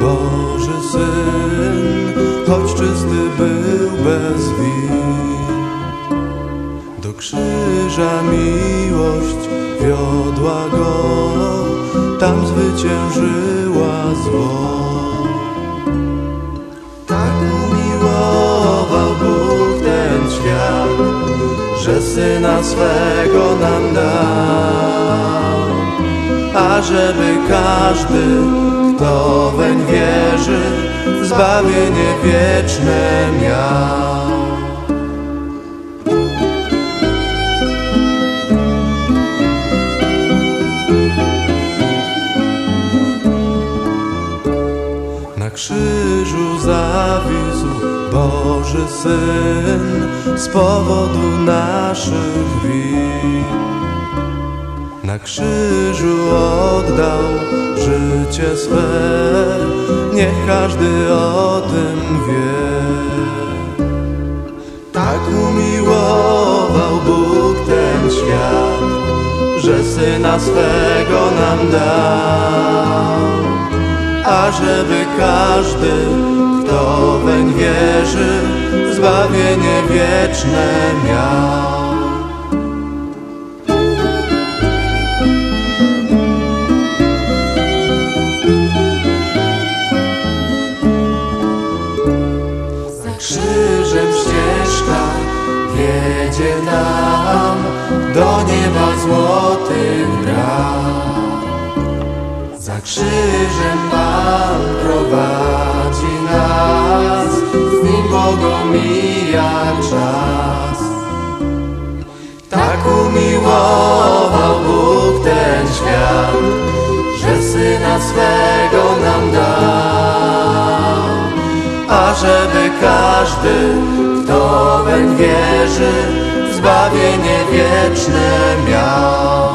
Boży Syn, choć czysty był bez win. Do krzyża miłość wiodła go, tam zwyciężyła zło. Tak umiłował Bóg ten świat, że Syna swego nam dał, ażeby każdy, kto weń wierzy, zbawienie wieczne miał. Na krzyżu zawisł Boży Syn z powodu naszych win. Na krzyżu oddał życie swe, niech każdy o tym wie. Tak umiłował Bóg ten świat, że Syna swego nam dał ażeby każdy, kto weń wierzy, zbawienie wieczne miał. Krzyżem ścieżka wiedzie nam do nieba złotych bram. Za krzyżem Pan prowadzi nas, z Nim bogomija czas. Tak umiłował Bóg ażeby każdy, kto weń wierzy, zbawienie wieczne miał.